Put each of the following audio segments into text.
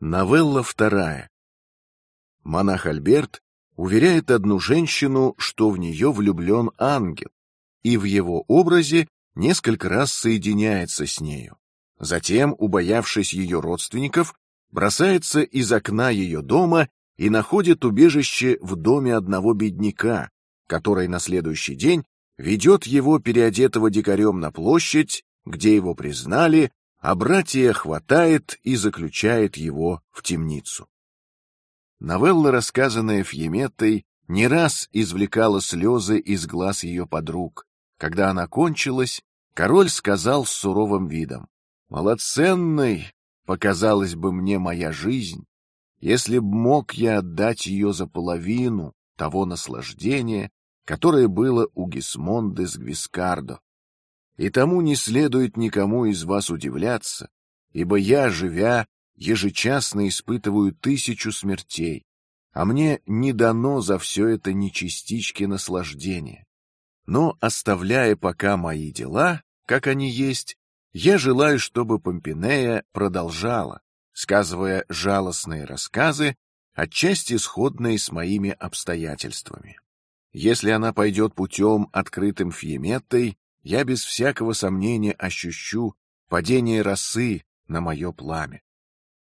Новелла вторая. Монах Альберт уверяет одну женщину, что в нее влюблен ангел, и в его образе несколько раз соединяется с нею. Затем, убоявшись ее родственников, бросается из окна ее дома и находит убежище в доме одного бедняка, который на следующий день ведет его переодетого дикарем на площадь, где его признали а братья хватает и заключает его в темницу. Новелла, рассказанная Фьеметтой, не раз извлекала слезы из глаз ее подруг. Когда она кончилась, король сказал с суровым видом: "Малоценной показалась бы мне моя жизнь, если б мог я отдать ее за половину того наслаждения, которое было у Гисмонды с Гвискардо. И тому не следует никому из вас удивляться, ибо я, живя, ежечасно испытываю тысячу смертей, а мне не дано за все это ни частички наслаждения. Но оставляя пока мои дела, как они есть, я желаю, чтобы Помпинея продолжала, сказывая жалостные рассказы, отчасти сходные с моими обстоятельствами. Если она пойдет путем открытым Фьеметтой, я без всякого сомнения ощущу падение росы на мое пламя.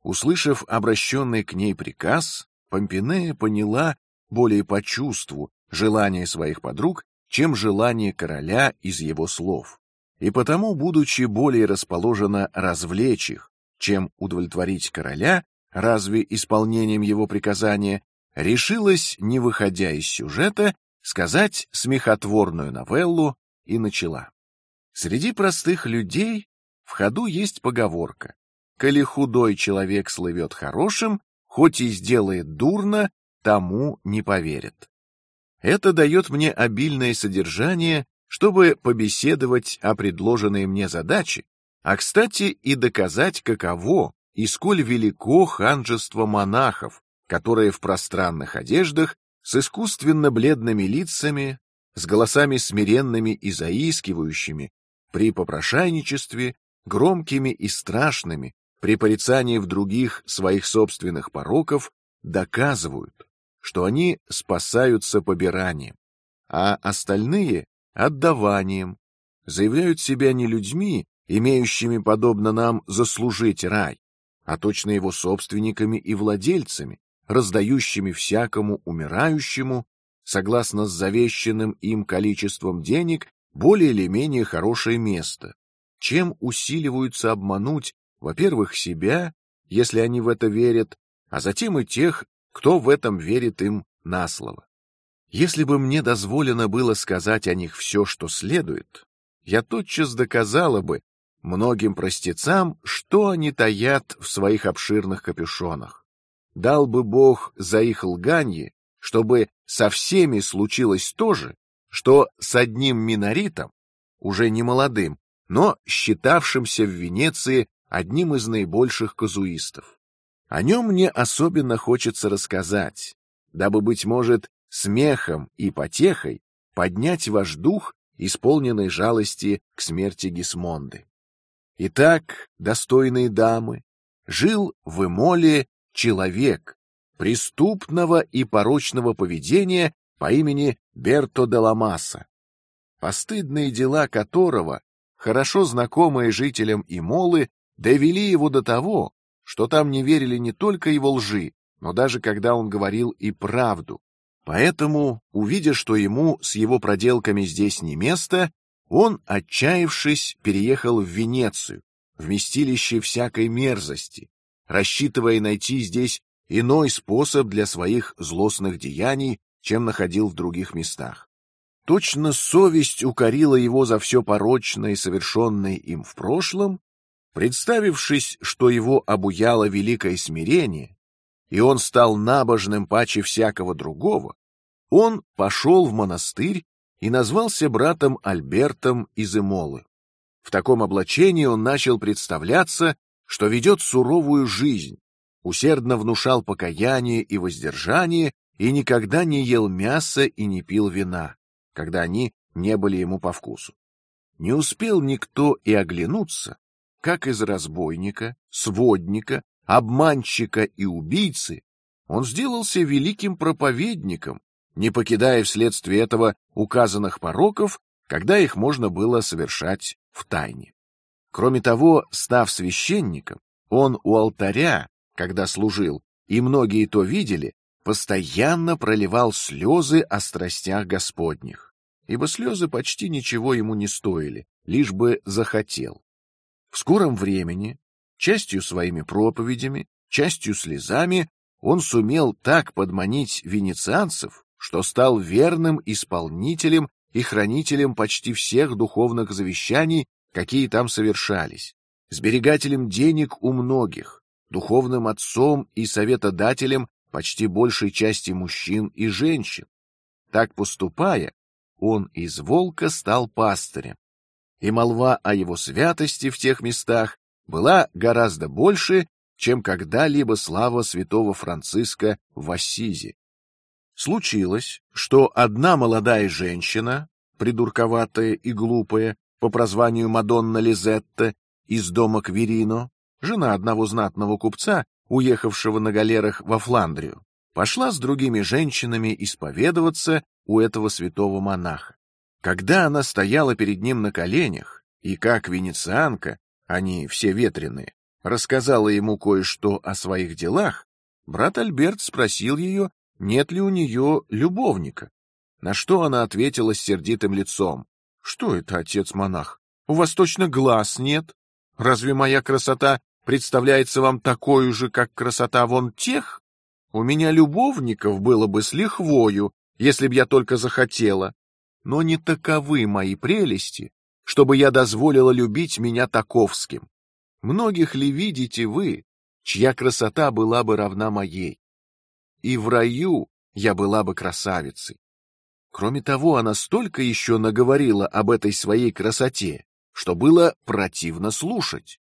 Услышав обращенный к ней приказ, Помпинея поняла более по чувству желание своих подруг, чем желание короля из его слов, и потому, будучи более расположена развлечь их, чем удовлетворить короля, разве исполнением его приказания, решилась, не выходя из сюжета, сказать смехотворную новеллу и начала. Среди простых людей в ходу есть поговорка: "Коли худой человек слывет хорошим, хоть и сделает дурно, тому не поверят". Это дает мне обильное содержание, чтобы побеседовать о предложенной мне задаче, а кстати и доказать, каково и сколь велико ханжество монахов, которые в пространных одеждах с искусственно бледными лицами с голосами смиренными и заискивающими, при попрошайничестве, громкими и страшными, при порицании в других своих собственных пороков, доказывают, что они спасаются побиранием, а остальные отдаванием, заявляют себя не людьми, имеющими подобно нам заслужить рай, а точно его собственниками и владельцами, раздающими всякому умирающему согласно с завещанным им количеством денег, более или менее хорошее место, чем усиливаются обмануть, во-первых, себя, если они в это верят, а затем и тех, кто в этом верит им на слово. Если бы мне дозволено было сказать о них все, что следует, я тотчас доказала бы многим простецам, что они таят в своих обширных капюшонах. Дал бы Бог за их лганье чтобы со всеми случилось то же, что с одним миноритом, уже не молодым, но считавшимся в Венеции одним из наибольших казуистов. О нем мне особенно хочется рассказать, дабы быть может смехом и потехой поднять ваш дух, исполненный жалости к смерти Гисмонды. Итак, достойные дамы, жил в Эмоле человек, преступного и порочного поведения по имени Берто де Ламаса, постыдные дела которого, хорошо знакомые жителям Имолы, довели его до того, что там не верили не только его лжи, но даже когда он говорил и правду. Поэтому, увидя, что ему с его проделками здесь не место, он, отчаявшись, переехал в Венецию, вместилище всякой мерзости, рассчитывая найти здесь иной способ для своих злостных деяний, чем находил в других местах. Точно совесть укорила его за все порочное, совершенное им в прошлом, представившись, что его обуяло великое смирение, и он стал набожным паче всякого другого, он пошел в монастырь и назвался братом Альбертом из Эмолы. В таком облачении он начал представляться, что ведет суровую жизнь, усердно внушал покаяние и воздержание и никогда не ел мяса и не пил вина, когда они не были ему по вкусу. Не успел никто и оглянуться, как из разбойника, сводника, обманщика и убийцы, он сделался великим проповедником, не покидая вследствие этого указанных пороков, когда их можно было совершать в тайне. Кроме того, став священником, он у алтаря, когда служил, и многие то видели, постоянно проливал слезы о страстях Господних, ибо слезы почти ничего ему не стоили, лишь бы захотел. В скором времени, частью своими проповедями, частью слезами, он сумел так подманить венецианцев, что стал верным исполнителем и хранителем почти всех духовных завещаний, какие там совершались, сберегателем денег у многих, духовным отцом и советодателем почти большей части мужчин и женщин. Так поступая, он из волка стал пастырем, и молва о его святости в тех местах была гораздо больше, чем когда-либо слава святого Франциска в Ассизи. Случилось, что одна молодая женщина, придурковатая и глупая, по прозванию Мадонна Лизетта из дома Кверино, жена одного знатного купца, уехавшего на галерах во Фландрию, пошла с другими женщинами исповедоваться у этого святого монаха. Когда она стояла перед ним на коленях и как венецианка, они все ветреные, рассказала ему кое-что о своих делах, брат Альберт спросил ее, нет ли у нее любовника. На что она ответила с сердитым лицом: "Что это, отец-монах? У вас точно глаз нет? Разве моя красота представляется вам такой же, как красота вон тех? У меня любовников было бы с лихвою, если б я только захотела, но не таковы мои прелести, чтобы я дозволила любить меня таковским. Многих ли видите вы, чья красота была бы равна моей? И в раю я была бы красавицей. Кроме того, она столько еще наговорила об этой своей красоте, что было противно слушать.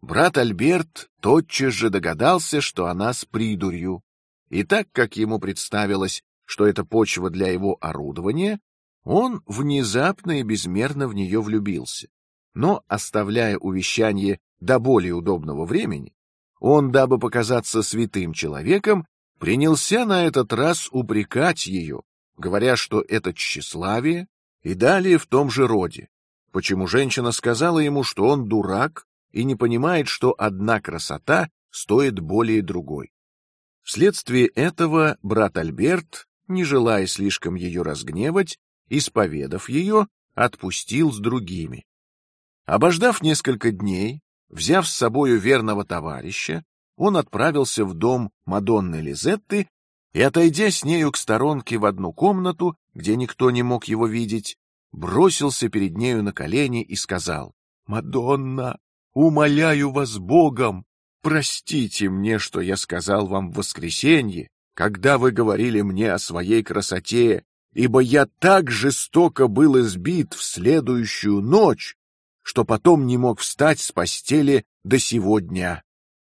Брат Альберт тотчас же догадался, что она с придурью, и так как ему представилось, что это почва для его орудования, он внезапно и безмерно в нее влюбился. Но оставляя увещание до более удобного времени, он, дабы показаться святым человеком, принялся на этот раз упрекать ее, говоря, что это тщеславие, и далее в том же роде. Почему женщина сказала ему, что он дурак и не понимает, что одна красота стоит более другой. Вследствие этого брат Альберт, не желая слишком ее разгневать, исповедав ее, отпустил с другими. Обождав несколько дней, Взяв с собою верного товарища, он отправился в дом Мадонны Лизетты и, отойдя с нею к сторонке в одну комнату, где никто не мог его видеть, бросился перед нею на колени и сказал: "Мадонна, умоляю вас Богом, простите мне, что я сказал вам в воскресенье, когда вы говорили мне о своей красоте, ибо я так жестоко был избит в следующую ночь, что потом не мог встать с постели до сего дня.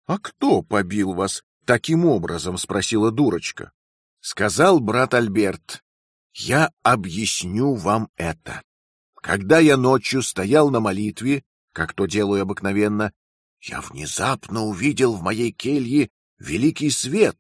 А кто побил вас таким образом? – спросила дурочка. Сказал брат Альберт: я объясню вам это. Когда я ночью стоял на молитве, как то делаю обыкновенно, я внезапно увидел в моей келье великий свет,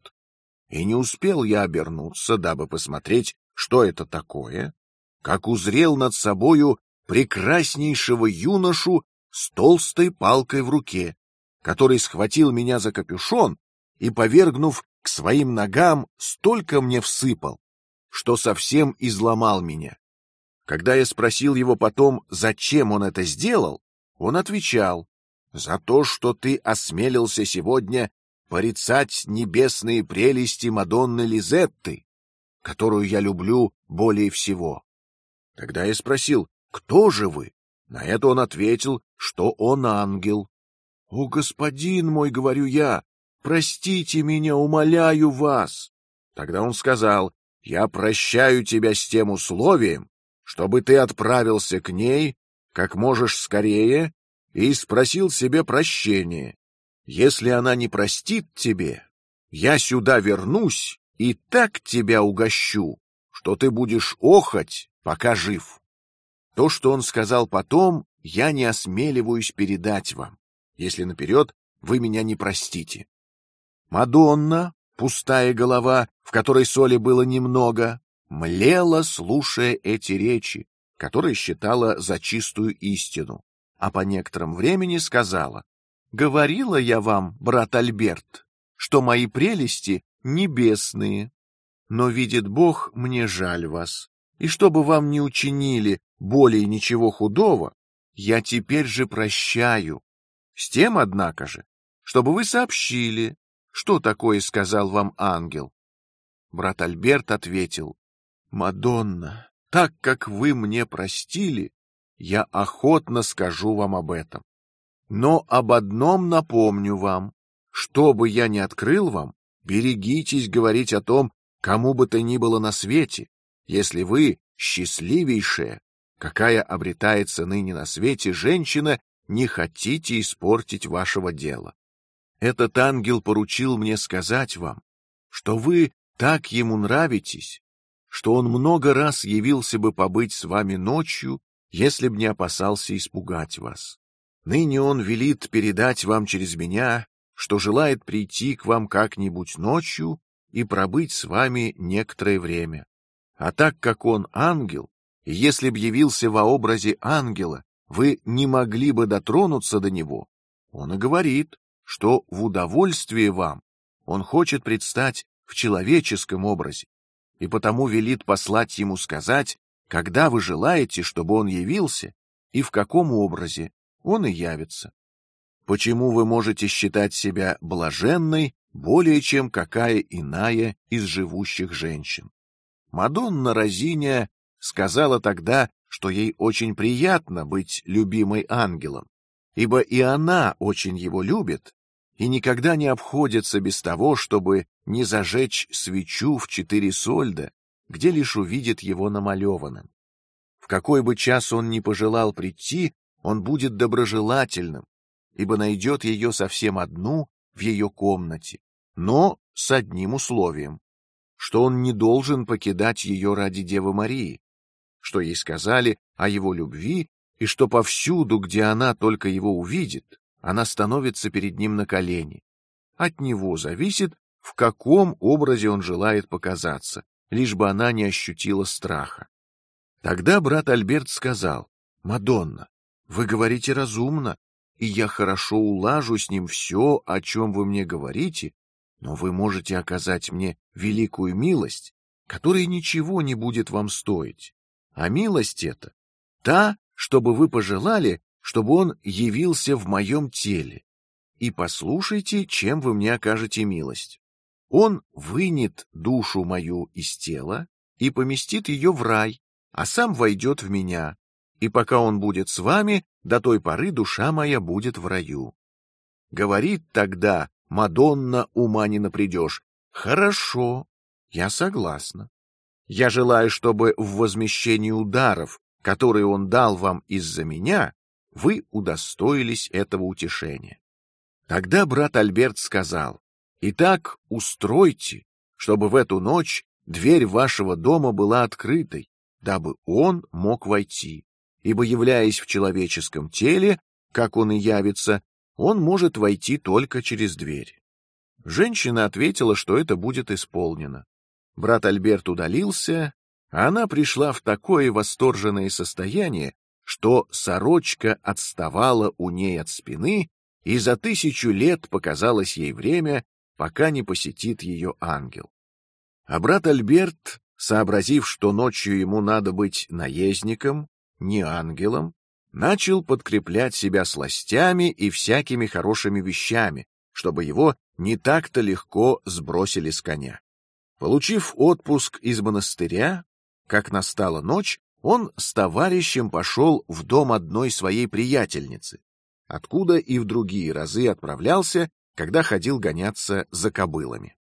и не успел я обернуться, дабы посмотреть, что это такое, как узрел над собою прекраснейшего юношу с толстой палкой в руке, который схватил меня за капюшон и, повергнув к своим ногам, столько мне всыпал, что совсем изломал меня. Когда я спросил его потом, зачем он это сделал, он отвечал: за то, что ты осмелился сегодня порицать небесные прелести Мадонны Лизетты, которую я люблю более всего. Тогда я спросил, кто же вы? На это он ответил, что он ангел. О, господин мой, говорю я, простите меня, умоляю вас. Тогда он сказал: я прощаю тебя с тем условием, чтобы ты отправился к ней как можешь скорее и спросил себе прощения. Если она не простит тебе, я сюда вернусь и так тебя угощу, что ты будешь охоть, пока жив. То, что он сказал потом, я не осмеливаюсь передать вам, если наперед вы меня не простите. Мадонна, пустая голова, в которой соли было немного, млела, слушая эти речи, которые считала за чистую истину, а по некотором времени сказала: "Говорила я вам, брат Альберт, что мои прелести небесные, но видит Бог, мне жаль вас, и чтобы вам не учинили более ничего худого, я теперь же прощаю. С тем, однако же, чтобы вы сообщили, что такое сказал вам ангел. Брат Альберт ответил: Мадонна, так как вы мне простили, я охотно скажу вам об этом. Но об одном напомню вам: что бы я ни открыл вам, берегитесь говорить о том, кому бы то ни было на свете, если вы счастливейшая, какая обретается ныне на свете женщина, не хотите испортить вашего дела. Этот ангел поручил мне сказать вам, что вы так ему нравитесь, что он много раз явился бы побыть с вами ночью, если б не опасался испугать вас. Ныне он велит передать вам через меня, что желает прийти к вам как-нибудь ночью и пробыть с вами некоторое время. А так как он ангел, и если б явился во образе ангела, вы не могли бы дотронуться до него, он и говорит, что в удовольствие вам он хочет предстать в человеческом образе и потому велит послать ему сказать, когда вы желаете, чтобы он явился и в каком образе он и явится. Почему вы можете считать себя блаженной более чем какая иная из живущих женщин? Мадонна Розиния сказала тогда, что ей очень приятно быть любимой ангелом, ибо и она очень его любит и никогда не обходится без того, чтобы не зажечь свечу в четыре сольда, где лишь увидит его намалеванным. В какой бы час он ни пожелал прийти, он будет доброжелательным, ибо найдет ее совсем одну в ее комнате, но с одним условием, что он не должен покидать ее ради Девы Марии, что ей сказали о его любви и что повсюду, где она только его увидит, она становится перед ним на колени. От него зависит, в каком образе он желает показаться, лишь бы она не ощутила страха. Тогда брат Альберт сказал: Мадонна, вы говорите разумно, и я хорошо улажу с ним все, о чем вы мне говорите, но вы можете оказать мне великую милость, которая ничего не будет вам стоить. А милость эта та, чтобы вы пожелали, чтобы он явился в моем теле. И послушайте, чем вы мне окажете милость. Он вынет душу мою из тела и поместит ее в рай, а сам войдет в меня. И пока он будет с вами, до той поры душа моя будет в раю. Говорит тогда Мадонна, ума не напридешь. Хорошо, я согласна. Я желаю, чтобы в возмещении ударов, которые он дал вам из-за меня, вы удостоились этого утешения. Тогда брат Альберт сказал: "Итак, устройте, чтобы в эту ночь дверь вашего дома была открытой, дабы он мог войти, ибо являясь в человеческом теле, как он и явится, он может войти только через дверь. Женщина ответила, что это будет исполнено. Брат Альберт удалился, а она пришла в такое восторженное состояние, что сорочка отставала у ней от спины, и за тысячу лет показалось ей время, пока не посетит ее ангел. А брат Альберт, сообразив, что ночью ему надо быть наездником, не ангелом, начал подкреплять себя сластями и всякими хорошими вещами, чтобы его не так-то легко сбросили с коня. Получив отпуск из монастыря, как настала ночь, он с товарищем пошел в дом одной своей приятельницы, откуда и в другие разы отправлялся, когда ходил гоняться за кобылами.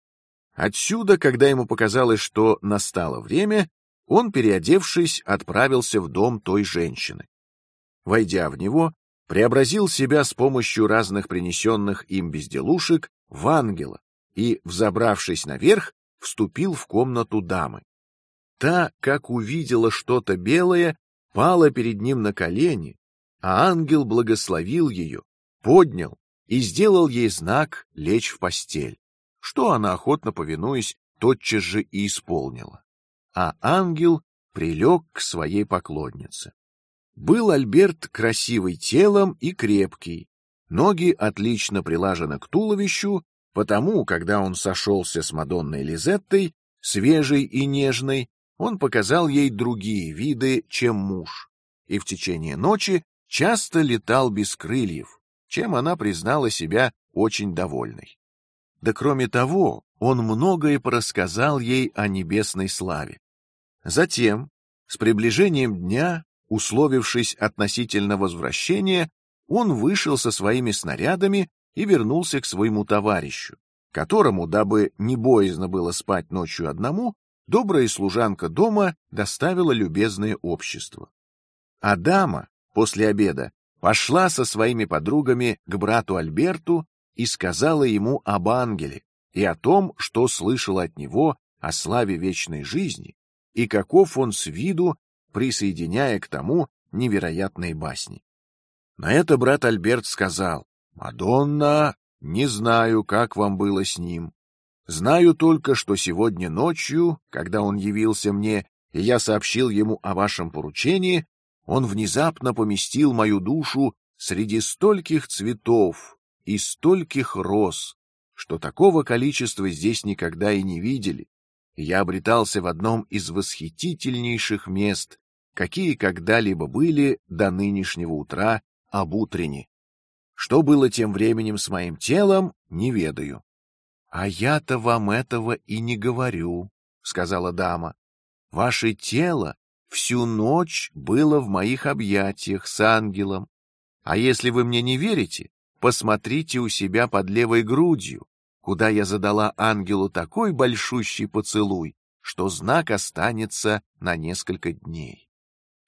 Отсюда, когда ему показалось, что настало время, он, переодевшись, отправился в дом той женщины войдя в него, преобразил себя с помощью разных принесенных им безделушек в ангела и, взобравшись наверх, вступил в комнату дамы. Та, как увидела что-то белое, пала перед ним на колени, а ангел благословил ее, поднял и сделал ей знак лечь в постель, что она охотно повинуясь тотчас же и исполнила. А ангел прилег к своей поклоннице. Был Альберт красивый телом и крепкий, ноги отлично прилажены к туловищу, потому, когда он сошелся с Мадонной Лизеттой, свежей и нежной, он показал ей другие виды, чем муж, и в течение ночи часто летал без крыльев, чем она признала себя очень довольной. Да кроме того, он многое порассказал ей о небесной славе. Затем, с приближением дня, условившись относительно возвращения, он вышел со своими снарядами и вернулся к своему товарищу, которому, дабы не боязно было спать ночью одному, добрая служанка дома доставила любезное общество. А дама после обеда пошла со своими подругами к брату Альберту и сказала ему об ангеле и о том, что слышала от него о славе вечной жизни и каков он с виду, присоединяя к тому невероятные басни. На это брат Альберт сказал: "Мадонна, не знаю, как вам было с ним. Знаю только, что сегодня ночью, когда он явился мне, и я сообщил ему о вашем поручении, он внезапно поместил мою душу среди стольких цветов, и стольких роз, что такого количества здесь никогда и не видели. я обретался в одном из восхитительнейших мест, какие когда-либо были до нынешнего утра об утрене. Что было тем временем с моим телом, не ведаю. А я-то вам этого и не говорю, сказала дама. Ваше тело всю ночь было в моих объятиях с ангелом. А если вы мне не верите, Посмотрите у себя под левой грудью, куда я задала ангелу такой большущий поцелуй, что знак останется на несколько дней.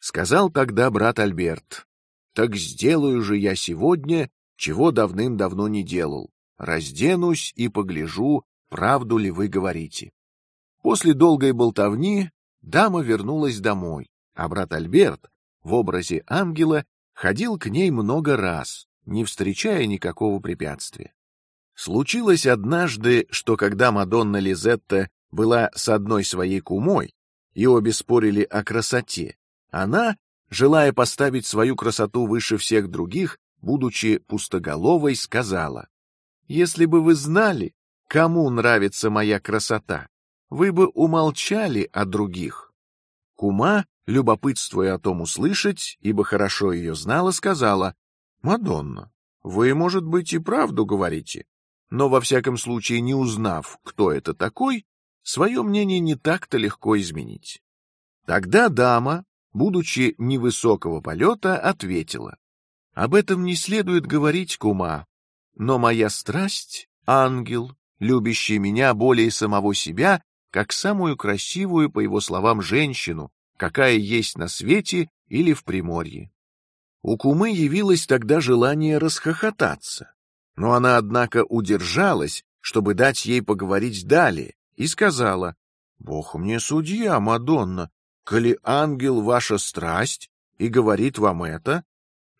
Сказал тогда брат Альберт: так сделаю же я сегодня, чего давным-давно не делал. Разденусь и погляжу, правду ли вы говорите. После долгой болтовни дама вернулась домой, а брат Альберт в образе ангела ходил к ней много раз, не встречая никакого препятствия. Случилось однажды, что когда Мадонна Лизетта была с одной своей кумой и обе спорили о красоте, она, желая поставить свою красоту выше всех других, будучи пустоголовой, сказала: "Если бы вы знали, кому нравится моя красота, вы бы умолчали о других". Кума, любопытствуя о том услышать, ибо хорошо ее знала, сказала: Мадонна, вы, может быть, и правду говорите, но во всяком случае, не узнав, кто это такой, свое мнение не так-то легко изменить. Тогда дама, будучи невысокого полета, ответила: об этом не следует говорить, кума, но моя страсть — ангел, любящий меня более самого себя, как самую красивую, по его словам, женщину, какая есть на свете или в приморье. У кумы явилось тогда желание расхохотаться, но она однако удержалась, чтобы дать ей поговорить далее, и сказала: "Бог мне судья, Мадонна, коли ангел ваша страсть и говорит вам это,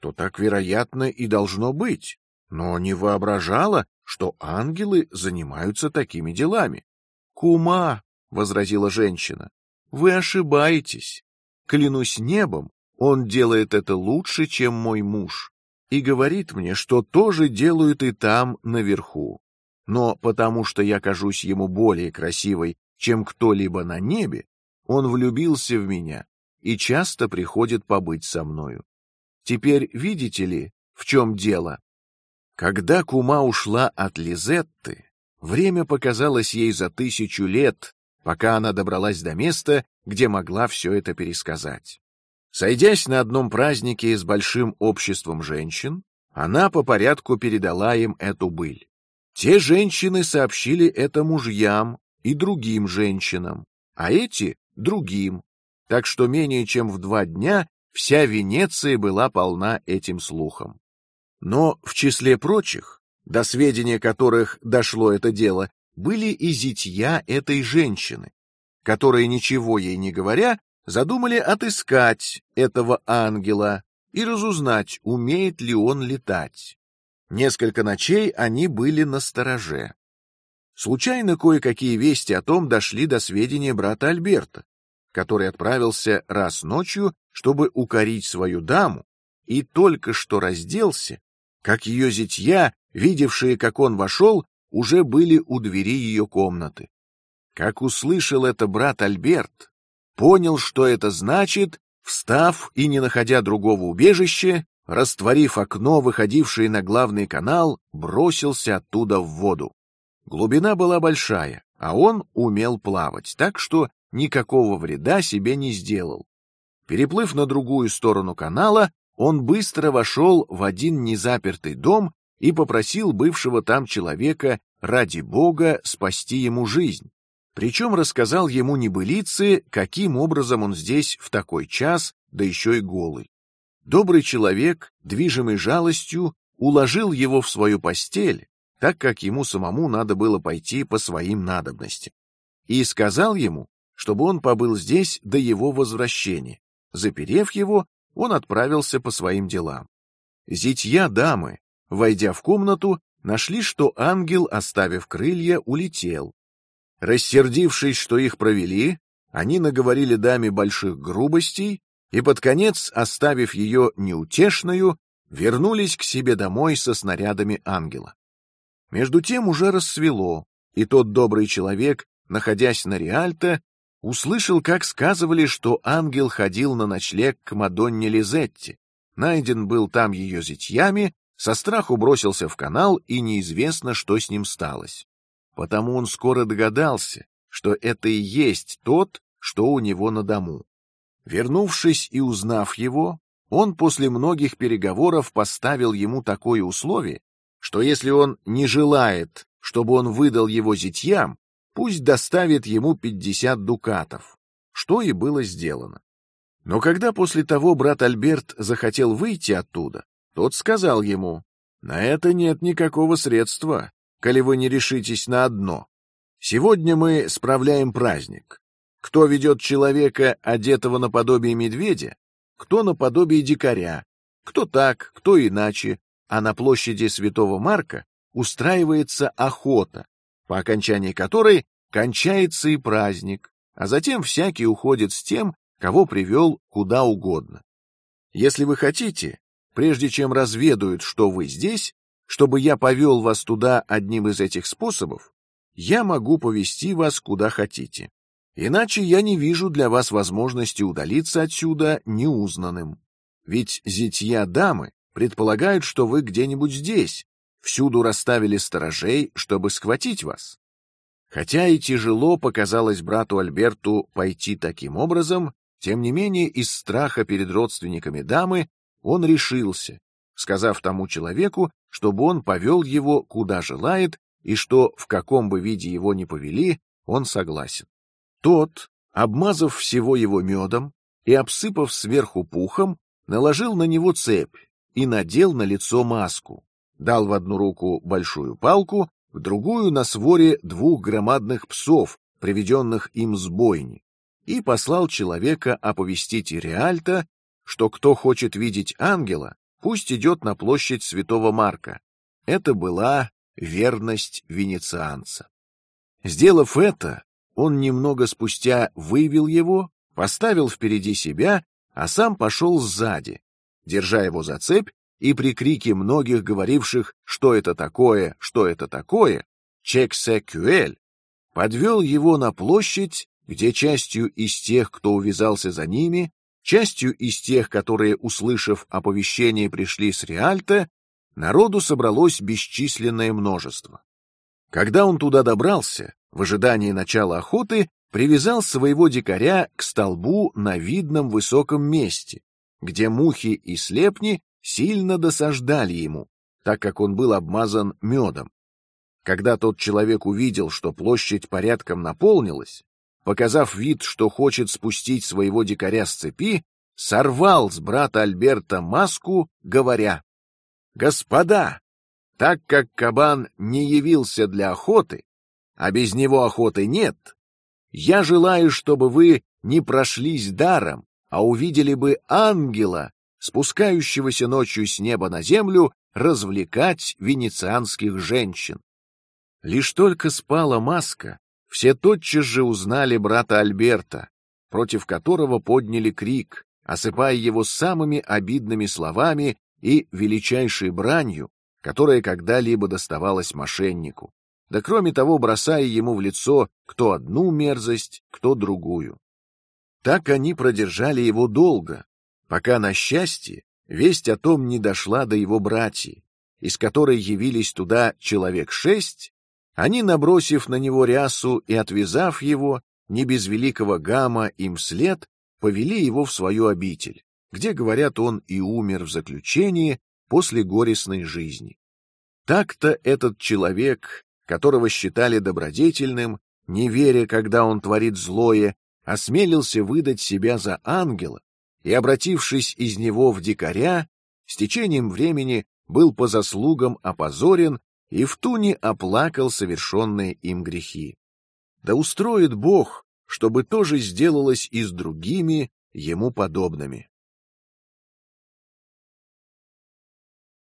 то так вероятно и должно быть, но не воображала, что ангелы занимаются такими делами". Кума, возразила женщина, вы ошибаетесь. Клянусь небом, он делает это лучше, чем мой муж, и говорит мне, что тоже делают и там наверху. Но потому что я кажусь ему более красивой, чем кто-либо на небе, он влюбился в меня и часто приходит побыть со мною. Теперь видите ли, в чем дело? Когда Кума ушла от Лизетты, время показалось ей за тысячу лет, пока она добралась до места, где могла все это пересказать. Сойдясь на одном празднике с большим обществом женщин, она по порядку передала им эту быль. Те женщины сообщили это мужьям и другим женщинам, а эти другим, так что менее чем в два дня вся Венеция была полна этим слухом. Но в числе прочих, до сведения которых дошло это дело, были и зятья этой женщины, которые ничего ей не говоря задумали отыскать этого ангела и разузнать, умеет ли он летать. Несколько ночей они были на стороже. Случайно кое-какие вести о том дошли до сведения брата Альберта, который отправился раз ночью, чтобы укорить свою даму, и только что разделся, как ее зятья, видевшие, как он вошел, уже были у двери ее комнаты. Как услышал это брат Альберт, понял, что это значит, встав и не находя другого убежища, растворив окно, выходившее на главный канал, бросился оттуда в воду. Глубина была большая, а он умел плавать, так что никакого вреда себе не сделал. Переплыв на другую сторону канала, он быстро вошел в один незапертый дом и попросил бывшего там человека ради Бога спасти ему жизнь. Причем рассказал ему небылицы, каким образом он здесь в такой час, да еще и голый. Добрый человек, движимый жалостью, уложил его в свою постель, так как ему самому надо было пойти по своим надобностям, и сказал ему, чтобы он побыл здесь до его возвращения. Заперев его, он отправился по своим делам. Зитья дамы, войдя в комнату, нашли, что ангел, оставив крылья, улетел. Рассердившись, что их провели, они наговорили даме больших грубостей и под конец, оставив ее неутешную, вернулись к себе домой со снарядами ангела. Между тем уже рассвело, и тот добрый человек, находясь на Риальто, услышал, как сказывали, что ангел ходил на ночлег к Мадонне Лизетти, найден был там ее зятьями, со страху бросился в канал и неизвестно, что с ним сталось. Потому он скоро догадался, что это и есть тот, что у него на дому. Вернувшись и узнав его, он после многих переговоров поставил ему такое условие, что если он не желает, чтобы он выдал его зятьям, пусть доставит ему пятьдесят дукатов, что и было сделано. Но когда после того брат Альберт захотел выйти оттуда, тот сказал ему: "На это нет никакого средства, коли вы не решитесь на одно. Сегодня мы справляем праздник. Кто ведет человека, одетого наподобие медведя, кто наподобие дикаря, кто так, кто иначе, а на площади Святого Марка устраивается охота, по окончании которой кончается и праздник, а затем всякий уходит с тем, кого привел куда угодно. Если вы хотите, прежде чем разведают, что вы здесь, чтобы я повел вас туда одним из этих способов, я могу повести вас куда хотите. Иначе я не вижу для вас возможности удалиться отсюда неузнанным. Ведь зятья дамы предполагают, что вы где-нибудь здесь, всюду расставили сторожей, чтобы схватить вас. Хотя и тяжело показалось брату Альберту пойти таким образом, тем не менее из страха перед родственниками дамы он решился, сказав тому человеку, чтобы он повел его куда желает и что в каком бы виде его ни повели, он согласен. Тот, обмазав всего его медом и обсыпав сверху пухом, наложил на него цепь и надел на лицо маску, дал в одну руку большую палку, в другую на своре двух громадных псов, приведенных им с бойни, и послал человека оповестить Реальта, что кто хочет видеть ангела, пусть идет на площадь Святого Марка. Это была верность венецианца. Сделав это, он немного спустя вывел его, поставил впереди себя, а сам пошел сзади, держа его за цепь, и при крике многих говоривших, что это такое, что это такое, Чексекюэль подвел его на площадь, где частью из тех, кто увязался за ними, частью из тех, которые, услышав оповещение, пришли с Риальто, народу собралось бесчисленное множество. Когда он туда добрался, в ожидании начала охоты, привязал своего дикаря к столбу на видном высоком месте, где мухи и слепни сильно досаждали ему, так как он был обмазан медом. Когда тот человек увидел, что площадь порядком наполнилась, показав вид, что хочет спустить своего дикаря с цепи, сорвал с брата Альберта маску, говоря: "Господа, так как кабан не явился для охоты, а без него охоты нет, я желаю, чтобы вы не прошлись даром, а увидели бы ангела, спускающегося ночью с неба на землю, развлекать венецианских женщин. Лишь только спала маска, все тотчас же узнали брата Альберта, против которого подняли крик, осыпая его самыми обидными словами и величайшей бранью, которая когда-либо доставалась мошеннику. Да кроме того, бросая ему в лицо кто одну мерзость, кто другую. Так они продержали его долго, пока на счастье весть о том не дошла до его братьев, из которой явились туда человек шесть. Они, набросив на него рясу и отвязав его, не без великого гамма им след, повели его в свою обитель, где, говорят, он и умер в заключении после горестной жизни. Так-то этот человек, которого считали добродетельным, не веря, когда он творит злое, осмелился выдать себя за ангела и, обратившись из него в дикаря, с течением времени был по заслугам опозорен и в туне оплакал совершенные им грехи. Да устроит Бог, чтобы тоже сделалось и с другими ему подобными.